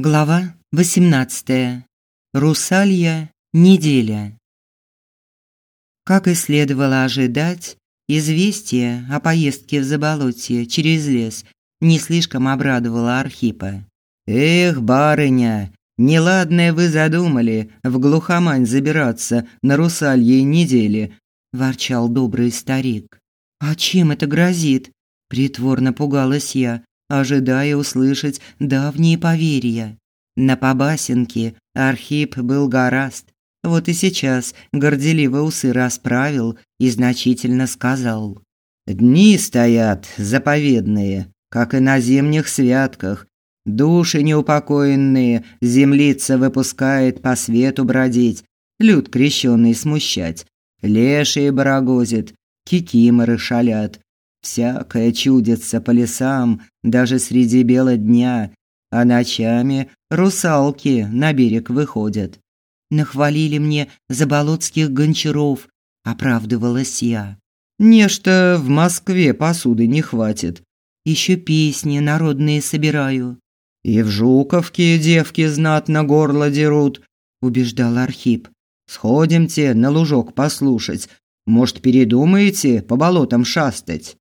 Глава 18. Русалья неделя. Как и следовало ожидать, известие о поездке в Заболотье через лес не слишком обрадовало Архипа. Эх, барыня, неладное вы задумали в глухомань забираться на Русалье неделе, ворчал добрый старик. А чем это грозит? притворно пугалась я ожидая услышать давние поверья. На побасенке Архип был гораст. Вот и сейчас горделиво усы расправил и значительно сказал. «Дни стоят заповедные, как и на зимних святках. Души неупокоенные землица выпускает по свету бродить, люд крещенный смущать. Лешие барагозит, кикиморы шалят, Всякое чудится по лесам, даже среди бела дня, а ночами русалки на берег выходят. Нахвалили мне заболотских гончаров, оправдывалась я. Нечто в Москве посуды не хватит. Еще песни народные собираю. И в Жуковке девки знатно горло дерут, убеждал Архип. Сходимте на лужок послушать. Может, передумаете по болотам шастать?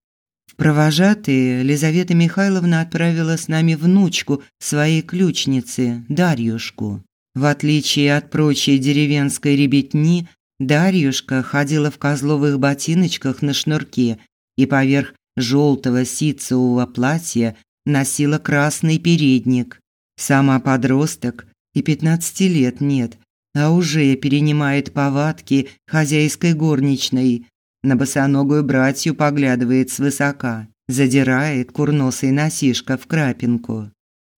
Провожатые Лизавета Михайловна отправила с нами внучку своей ключницы, Дарьюшку. В отличие от прочей деревенской ребятни, Дарьюшка ходила в козловых ботиночках на шнурке и поверх желтого ситцевого платья носила красный передник. Сама подросток и пятнадцати лет нет, а уже перенимает повадки хозяйской горничной, на босоногую братью поглядывает свысока, задирает курносый носишка в крапинку.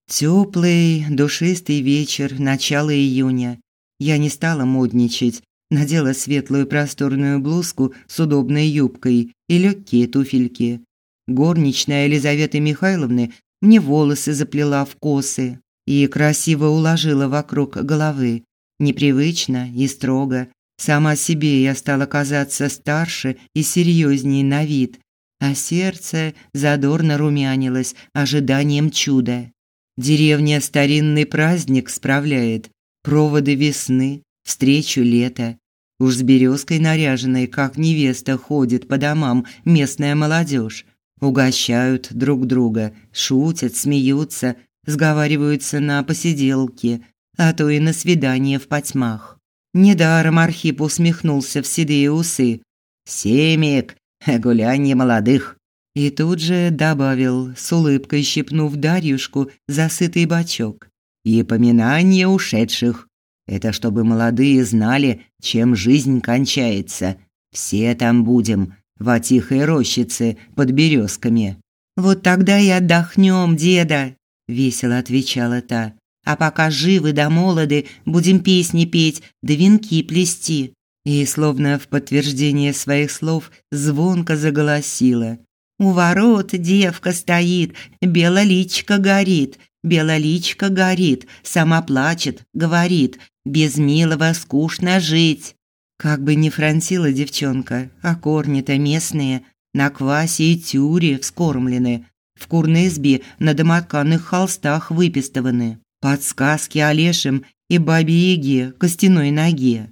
Теплый, душистый вечер начала июня. Я не стала модничать, надела светлую просторную блузку с удобной юбкой и легкие туфельки. Горничная Елизаветы Михайловны мне волосы заплела в косы и красиво уложила вокруг головы, непривычно и строго, Сама себе я стала казаться старше и серьезнее на вид, а сердце задорно румянилось ожиданием чуда. Деревня старинный праздник справляет, проводы весны, встречу лета. Уж с березкой наряженной, как невеста, ходит по домам местная молодежь. Угощают друг друга, шутят, смеются, сговариваются на посиделки, а то и на свидание в потьмах. Недаром Архип усмехнулся в седые усы. «Семик, гулянье молодых!» И тут же добавил, с улыбкой щипнув Дарьюшку за сытый бочок. «И поминание ушедших. Это чтобы молодые знали, чем жизнь кончается. Все там будем, в тихой рощице под березками». «Вот тогда и отдохнем, деда», – весело отвечала та. А пока живы да молоды, будем песни петь, да венки плести». И, словно в подтверждение своих слов, звонко заголосила. «У ворот девка стоит, белоличка горит, белоличка горит, сама плачет, говорит, без милого скучно жить». Как бы ни фронтила девчонка, а корни-то местные, на квасе и тюре вскормлены, в курной избе на домотканных холстах выпистованы. Подсказки Олешем и Бабе-Яге костяной ноге.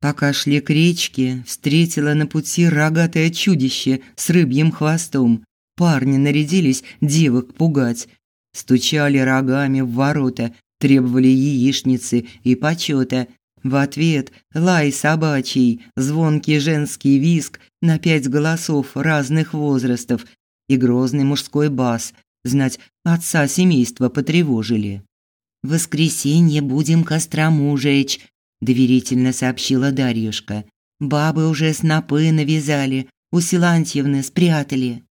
Пока шли к речке, встретила на пути рогатое чудище с рыбьим хвостом. Парни нарядились девок пугать. Стучали рогами в ворота, требовали яичницы и почета. В ответ лай собачий, звонкий женский визг на пять голосов разных возрастов и грозный мужской бас. Знать, отца семейства потревожили. В воскресенье будем кострому жечь», – доверительно сообщила Дарьюшка. «Бабы уже снопы навязали, у Силантьевны спрятали».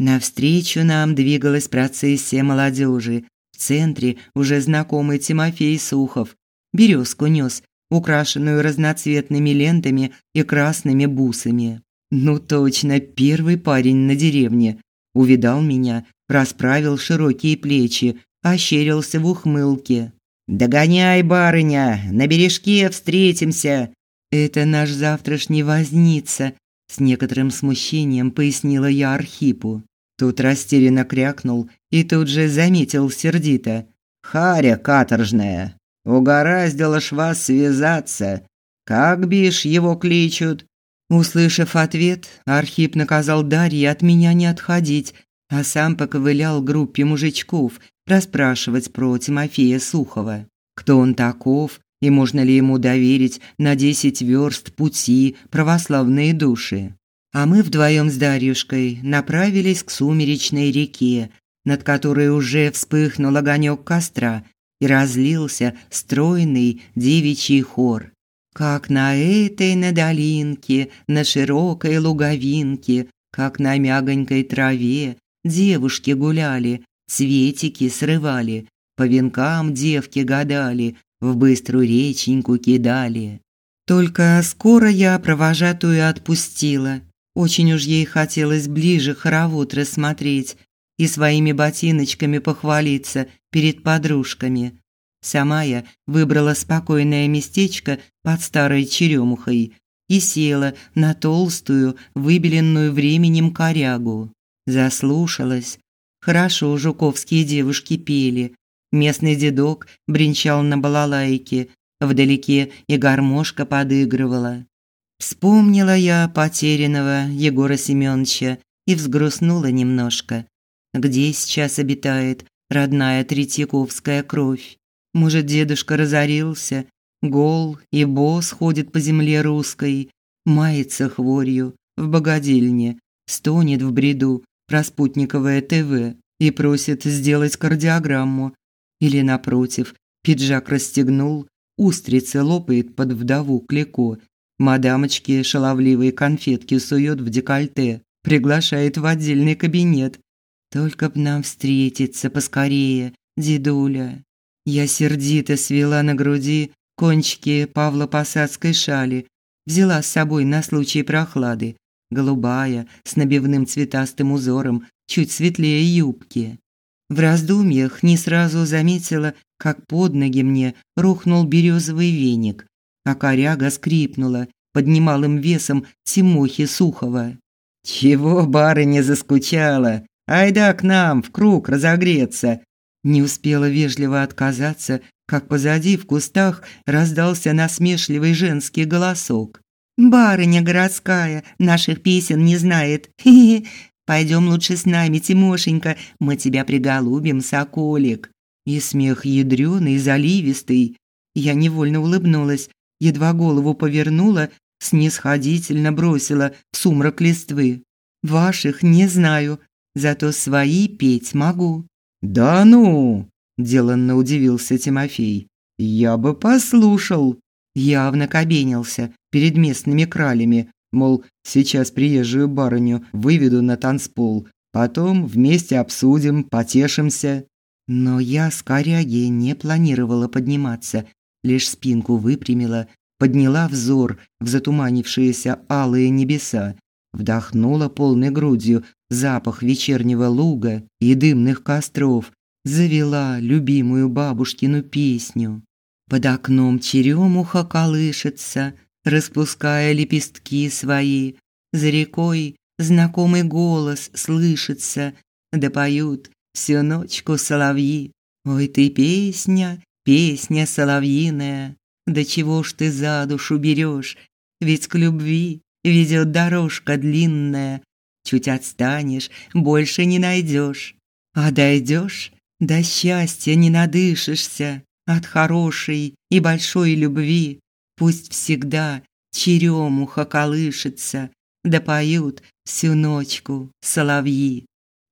Навстречу нам двигалась процессия молодежи. В центре уже знакомый Тимофей Сухов. Березку нес, украшенную разноцветными лентами и красными бусами. Ну точно, первый парень на деревне. Увидал меня, расправил широкие плечи, ощерился в ухмылке. «Догоняй, барыня, на бережке встретимся!» «Это наш завтрашний возница», – с некоторым смущением пояснила я Архипу. Тут растерянно крякнул и тут же заметил сердито. Харя каторжная, угораздило ж вас связаться. Как бишь его кличут?» Услышав ответ, Архип наказал Дарье от меня не отходить, а сам поковылял группе мужичков расспрашивать про Тимофея Сухова. Кто он таков и можно ли ему доверить на десять верст пути православные души. А мы вдвоем с Дарьюшкой направились к сумеречной реке, над которой уже вспыхнул огонек костра и разлился стройный девичий хор. Как на этой на долинке, на широкой луговинке, как на мягонькой траве девушки гуляли, цветики срывали, по венкам девки гадали, в быструю реченьку кидали. Только скоро я провожатую отпустила. Очень уж ей хотелось ближе хоровод рассмотреть и своими ботиночками похвалиться перед подружками. Сама я выбрала спокойное местечко под старой черемухой и села на толстую, выбеленную временем корягу. Заслушалась. Хорошо жуковские девушки пели. Местный дедок бренчал на балалайке. Вдалеке и гармошка подыгрывала. Вспомнила я потерянного Егора Семеновича и взгрустнула немножко. Где сейчас обитает родная Третьяковская кровь? Может, дедушка разорился, гол и босс ходит по земле русской, мается хворью в богадельне, стонет в бреду про спутниковое ТВ и просит сделать кардиограмму. Или, напротив, пиджак расстегнул, устрицы лопает под вдову Клико, мадамочки шаловливые конфетки сует в декольте, приглашает в отдельный кабинет. Только б нам встретиться поскорее, дедуля. Я сердито свела на груди кончики Павло-Посадской шали, взяла с собой на случай прохлады, голубая, с набивным цветастым узором, чуть светлее юбки. В раздумьях не сразу заметила, как под ноги мне рухнул березовый веник, а коряга скрипнула под немалым весом Тимохи Сухова. «Чего барыня заскучала? Айда к нам в круг разогреться!» Не успела вежливо отказаться, как позади в кустах раздался насмешливый женский голосок. «Барыня городская, наших песен не знает. Пойдем лучше с нами, Тимошенька, мы тебя приголубим, соколик». И смех ядрёный, заливистый. Я невольно улыбнулась, едва голову повернула, снисходительно бросила в сумрак листвы. «Ваших не знаю, зато свои петь могу». «Да ну!» – деланно удивился Тимофей. «Я бы послушал». Явно кабенился перед местными кралями, мол, сейчас приезжую барыню выведу на танцпол, потом вместе обсудим, потешимся. Но я с коряги не планировала подниматься, лишь спинку выпрямила, подняла взор в затуманившиеся алые небеса, вдохнула полной грудью запах вечернего луга и дымных костров, завела любимую бабушкину песню. Под окном черемуха колышется, распуская лепестки свои. За рекой знакомый голос слышится, да поют всю ночку соловьи. Ой ты песня, песня соловьиная, да чего ж ты за душу берешь? Ведь к любви ведет дорожка длинная. Чуть отстанешь, больше не найдешь. А дойдешь, до счастья не надышишься от хорошей и большой любви. Пусть всегда черемуха колышется, да поют всю ночку соловьи.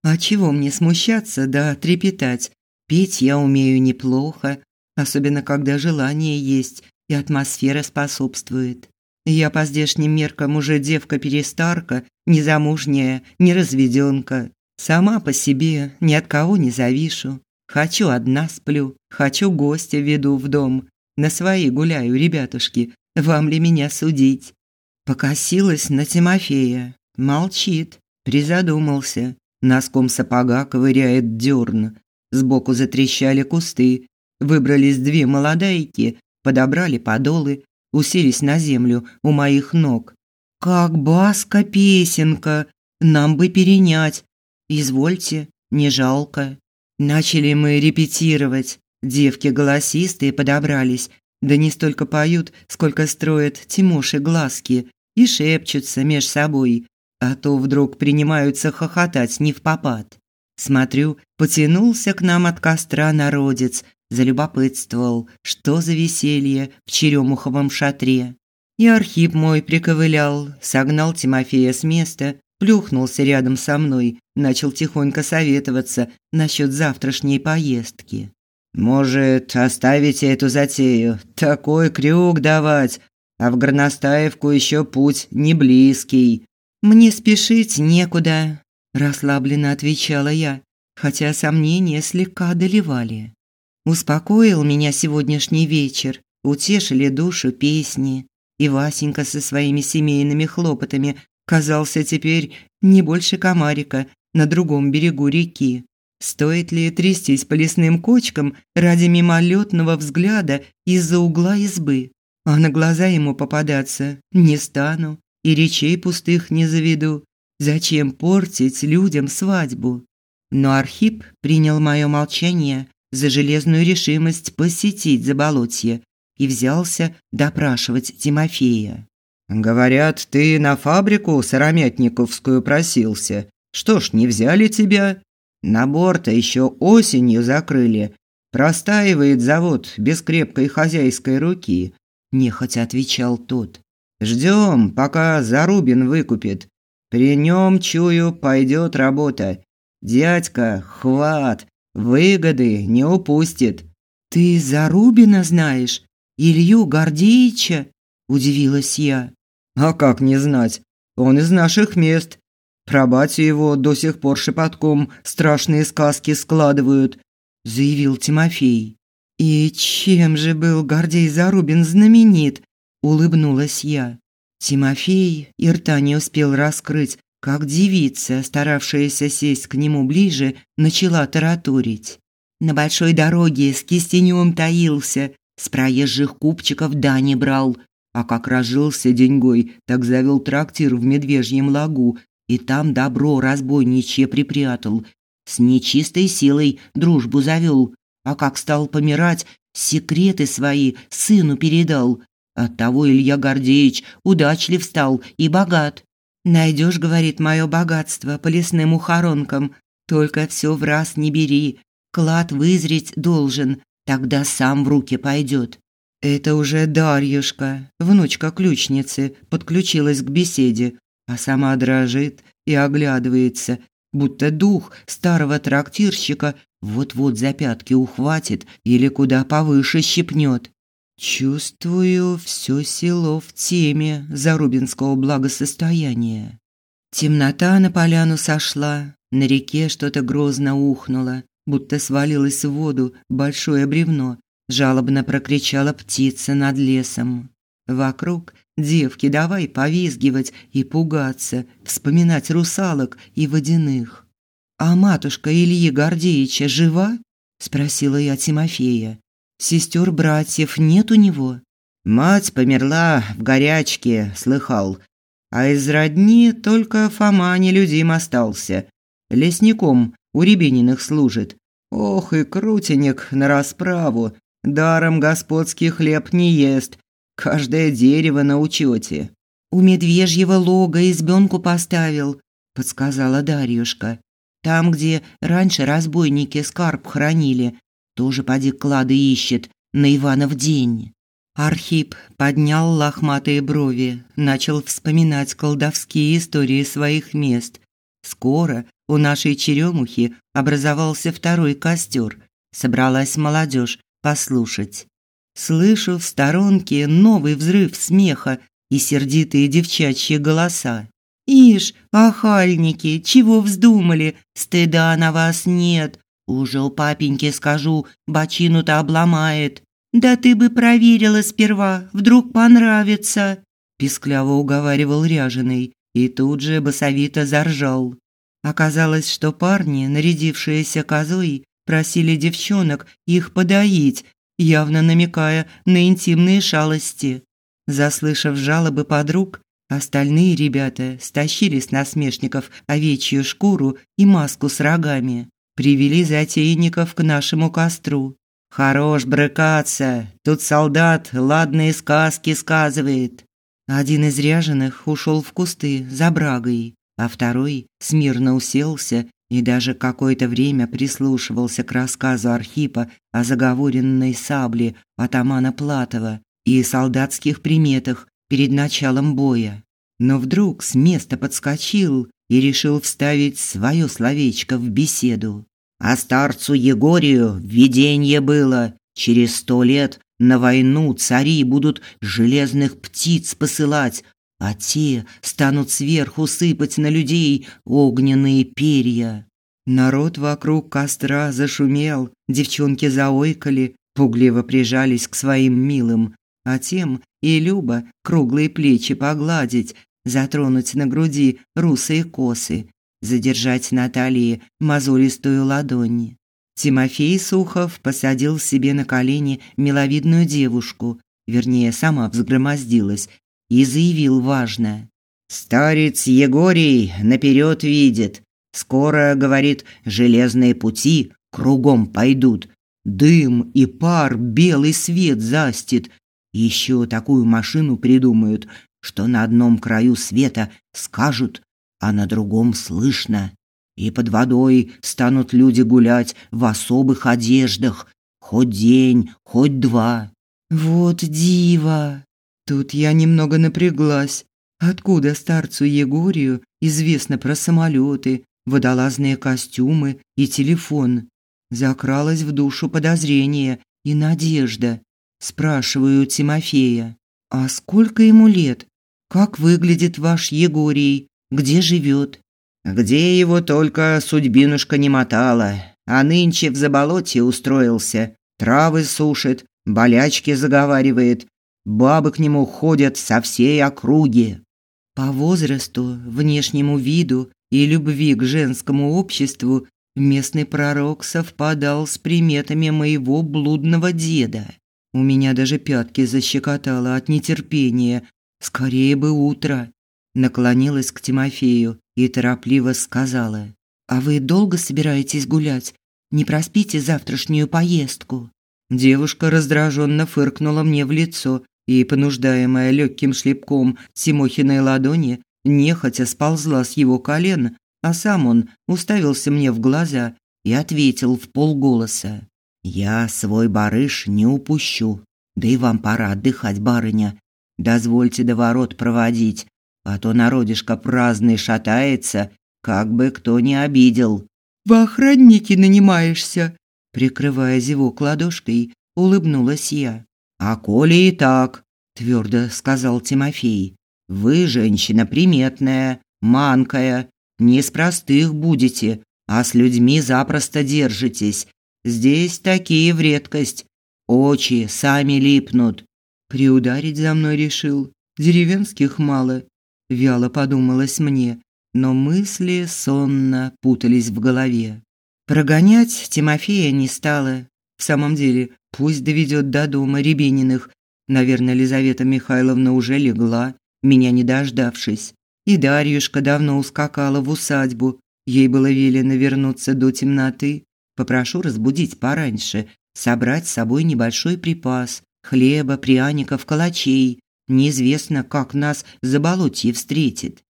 А чего мне смущаться да трепетать? Петь я умею неплохо, особенно когда желание есть и атмосфера способствует. Я по здешним меркам уже девка-перестарка, незамужняя, не разведенка. Сама по себе ни от кого не завишу. Хочу одна сплю, хочу гостя веду в дом. На свои гуляю, ребятушки, вам ли меня судить? Покосилась на Тимофея. Молчит, призадумался. Носком сапога ковыряет дерн. Сбоку затрещали кусты. Выбрались две молодайки, подобрали подолы, уселись на землю у моих ног. «Как баска песенка! Нам бы перенять! Извольте, не жалко!» Начали мы репетировать. Девки голосистые подобрались, да не столько поют, сколько строят Тимоши глазки и шепчутся меж собой, а то вдруг принимаются хохотать не в попад. Смотрю, потянулся к нам от костра народец, залюбопытствовал, что за веселье в черемуховом шатре. И Архип мой приковылял, согнал Тимофея с места, плюхнулся рядом со мной, начал тихонько советоваться насчет завтрашней поездки. «Может, оставите эту затею? Такой крюк давать, а в Горностаевку еще путь не близкий». «Мне спешить некуда», – расслабленно отвечала я, хотя сомнения слегка одолевали. Успокоил меня сегодняшний вечер, утешили душу песни, и Васенька со своими семейными хлопотами казался теперь не больше комарика на другом берегу реки. Стоит ли трястись по лесным кочкам ради мимолетного взгляда из-за угла избы? А на глаза ему попадаться не стану и речей пустых не заведу. Зачем портить людям свадьбу? Но Архип принял мое молчание за железную решимость посетить заболотье и взялся допрашивать Тимофея. «Говорят, ты на фабрику сыромятниковскую просился. Что ж, не взяли тебя?» Набор-то еще осенью закрыли. Простаивает завод без крепкой хозяйской руки, нехотя отвечал тот. Ждем, пока Зарубин выкупит. При нем, чую, пойдет работа. Дядька, хват, выгоды не упустит. Ты Зарубина знаешь? Илью Гордеича? Удивилась я. А как не знать? Он из наших мест. Про батю его до сих пор шепотком страшные сказки складывают, заявил Тимофей. И чем же был Гордей Зарубин знаменит? улыбнулась я. Тимофей и рта не успел раскрыть, как девица, старавшаяся сесть к нему ближе, начала тараторить. На большой дороге с кистенем таился, с проезжих купчиков дани брал, а как разжился деньгой, так завел трактир в Медвежьем лагу и там добро разбойничье припрятал, с нечистой силой дружбу завел, а как стал помирать, секреты свои сыну передал. Оттого Илья Гордеевич удачлив стал и богат. Найдешь, говорит, мое богатство по лесным ухоронкам, только все в раз не бери, клад вызреть должен, тогда сам в руки пойдет. Это уже Дарьюшка, внучка ключницы, подключилась к беседе, а сама дрожит и оглядывается, будто дух старого трактирщика вот-вот за пятки ухватит или куда повыше щипнет. Чувствую все село в теме зарубинского благосостояния. Темнота на поляну сошла, на реке что-то грозно ухнуло, будто свалилось в воду большое бревно, жалобно прокричала птица над лесом. Вокруг девки давай повизгивать и пугаться, вспоминать русалок и водяных. А матушка Ильи Гордеевича жива? спросила я Тимофея. Сестер братьев нет у него. Мать померла в горячке, слыхал. А из родни только Фома нелюдим остался. Лесником у Рябининых служит. Ох и крутенек на расправу. Даром господский хлеб не ест, Каждое дерево на учете. У медвежьего лога избенку поставил, подсказала Дарьюшка. Там, где раньше разбойники скарб хранили, тоже поди клады ищет на Иванов день. Архип поднял лохматые брови, начал вспоминать колдовские истории своих мест. Скоро у нашей черемухи образовался второй костер. Собралась молодежь послушать. Слышу в сторонке новый взрыв смеха и сердитые девчачьи голоса. «Ишь, охальники, чего вздумали? Стыда на вас нет. Уже у папеньки скажу, бочину-то обломает. Да ты бы проверила сперва, вдруг понравится!» Пискляво уговаривал ряженый и тут же басовито заржал. Оказалось, что парни, нарядившиеся козой, просили девчонок их подоить явно намекая на интимные шалости. Заслышав жалобы подруг, остальные ребята стащили с насмешников овечью шкуру и маску с рогами, привели затейников к нашему костру. Хорош брыкаться, тут солдат ладные сказки сказывает. Один из ряженых ушел в кусты за брагой, а второй смирно уселся и даже какое-то время прислушивался к рассказу Архипа о заговоренной сабле атамана Платова и солдатских приметах перед началом боя. Но вдруг с места подскочил и решил вставить свое словечко в беседу. А старцу Егорию видение было. Через сто лет на войну цари будут железных птиц посылать, а те станут сверху сыпать на людей огненные перья. Народ вокруг костра зашумел, девчонки заойкали, пугливо прижались к своим милым, а тем и Люба круглые плечи погладить, затронуть на груди русые косы, задержать на талии мозолистую ладонь. Тимофей Сухов посадил себе на колени миловидную девушку, вернее, сама взгромоздилась, и заявил важно. «Старец Егорий наперед видит. Скоро, говорит, железные пути кругом пойдут. Дым и пар белый свет застит. Еще такую машину придумают, что на одном краю света скажут а на другом слышно. И под водой станут люди гулять в особых одеждах, хоть день, хоть два. Вот диво. Тут я немного напряглась. Откуда старцу Егорию известно про самолеты, водолазные костюмы и телефон? Закралось в душу подозрение и надежда. Спрашиваю Тимофея: "А сколько ему лет? Как выглядит ваш Егорий? Где живет? Где его только судьбинушка не мотала, а нынче в заболоте устроился, травы сушит, болячки заговаривает, бабы к нему ходят со всей округи. По возрасту, внешнему виду и любви к женскому обществу местный пророк совпадал с приметами моего блудного деда. У меня даже пятки защекотало от нетерпения. Скорее бы утро наклонилась к Тимофею и торопливо сказала: "А вы долго собираетесь гулять? Не проспите завтрашнюю поездку?" Девушка раздраженно фыркнула мне в лицо и, понуждаемая легким шлепком Тимохиной ладони, нехотя сползла с его колен, а сам он уставился мне в глаза и ответил в полголоса: "Я свой барыш не упущу. Да и вам пора отдыхать, барыня. Дозвольте до ворот проводить, а то народишко праздный шатается, как бы кто не обидел. В охранники нанимаешься, прикрывая зевок ладошкой, улыбнулась я. А коли и так, твердо сказал Тимофей. Вы женщина приметная, манкая, не с простых будете, а с людьми запросто держитесь. Здесь такие в редкость. Очи сами липнут. Приударить за мной решил. Деревенских мало вяло подумалось мне, но мысли сонно путались в голове. Прогонять Тимофея не стала. В самом деле, пусть доведет до дома Рябининых. Наверное, Лизавета Михайловна уже легла, меня не дождавшись. И Дарьюшка давно ускакала в усадьбу. Ей было велено вернуться до темноты. Попрошу разбудить пораньше, собрать с собой небольшой припас хлеба, пряников, калачей, Неизвестно, как нас заболотье встретит.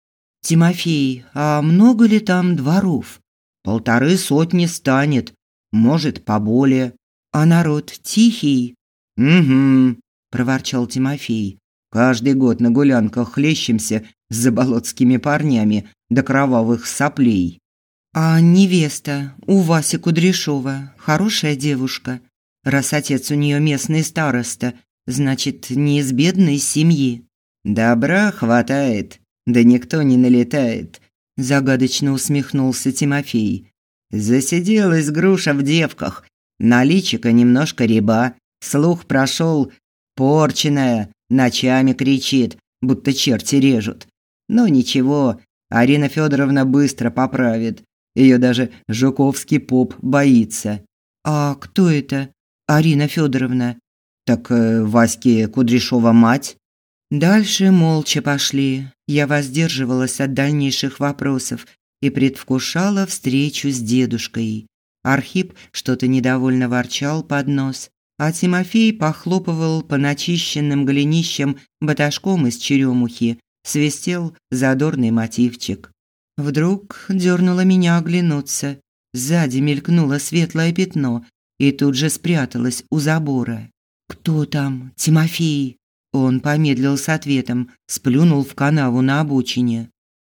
Тимофей, а много ли там дворов? Полторы сотни станет, может, поболее. А народ тихий? Угу, проворчал Тимофей. Каждый год на гулянках хлещемся с заболотскими парнями до кровавых соплей. А невеста у Васи Кудряшова хорошая девушка, раз отец у нее местный староста Значит, не из бедной семьи. Добра хватает, да никто не налетает, загадочно усмехнулся Тимофей. Засиделась груша в девках, наличика немножко реба, слух прошел, порченная, ночами кричит, будто черти режут. Но ничего, Арина Федоровна быстро поправит. Ее даже Жуковский поп боится. А кто это? Арина Федоровна? Так э, Ваське Кудряшова мать? Дальше молча пошли. Я воздерживалась от дальнейших вопросов и предвкушала встречу с дедушкой. Архип что-то недовольно ворчал под нос, а Тимофей похлопывал по начищенным голенищам баташком из черемухи, свистел задорный мотивчик. Вдруг дернуло меня оглянуться. Сзади мелькнуло светлое пятно и тут же спряталось у забора. «Кто там? Тимофей?» Он помедлил с ответом, сплюнул в канаву на обочине.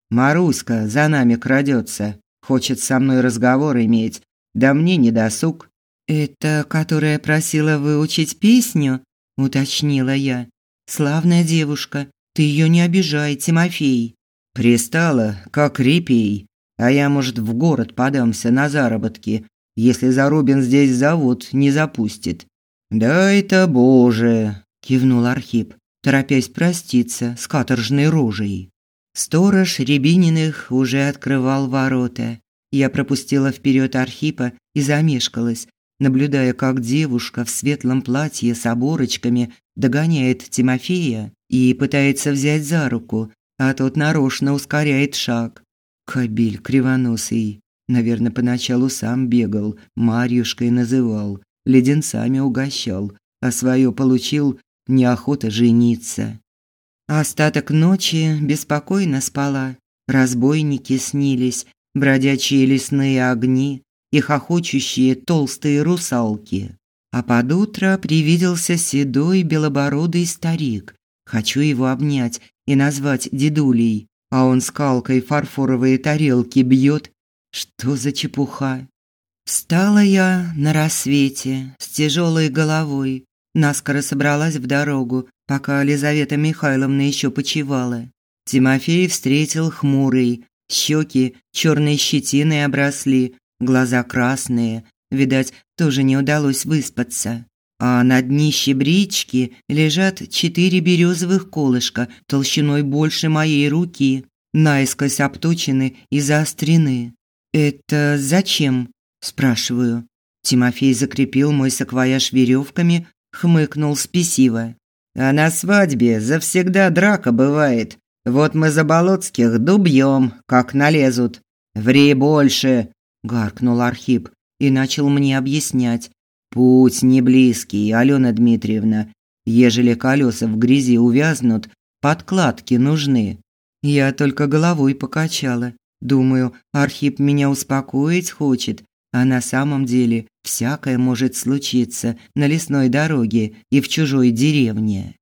«Маруська за нами крадется, хочет со мной разговор иметь, да мне не досуг». «Это которая просила выучить песню?» – уточнила я. «Славная девушка, ты ее не обижай, Тимофей». «Пристала, как репей, а я, может, в город подамся на заработки, если Зарубин здесь завод не запустит». «Да-это боже!» – кивнул Архип, торопясь проститься с каторжной рожей. Сторож Рябининых уже открывал ворота. Я пропустила вперед Архипа и замешкалась, наблюдая, как девушка в светлом платье с оборочками догоняет Тимофея и пытается взять за руку, а тот нарочно ускоряет шаг. Кобель кривоносый. Наверное, поначалу сам бегал, Марьюшкой называл, леденцами угощал, а свое получил неохота жениться. Остаток ночи беспокойно спала. Разбойники снились, бродячие лесные огни и хохочущие толстые русалки. А под утро привиделся седой белобородый старик. Хочу его обнять и назвать дедулей, а он скалкой фарфоровые тарелки бьет. Что за чепуха? Встала я на рассвете с тяжелой головой, наскоро собралась в дорогу, пока Елизавета Михайловна еще почивала. Тимофей встретил хмурый, щеки черной щетиной обросли, глаза красные, видать, тоже не удалось выспаться. А на днище брички лежат четыре березовых колышка толщиной больше моей руки, наискось обточены и заострены. «Это зачем?» – спрашиваю. Тимофей закрепил мой саквояж веревками, хмыкнул спесиво. «А на свадьбе завсегда драка бывает. Вот мы за Болотских дубьем, как налезут. Ври больше!» – гаркнул Архип и начал мне объяснять. «Путь не близкий, Алена Дмитриевна. Ежели колеса в грязи увязнут, подкладки нужны». Я только головой покачала. Думаю, Архип меня успокоить хочет, а на самом деле всякое может случиться на лесной дороге и в чужой деревне.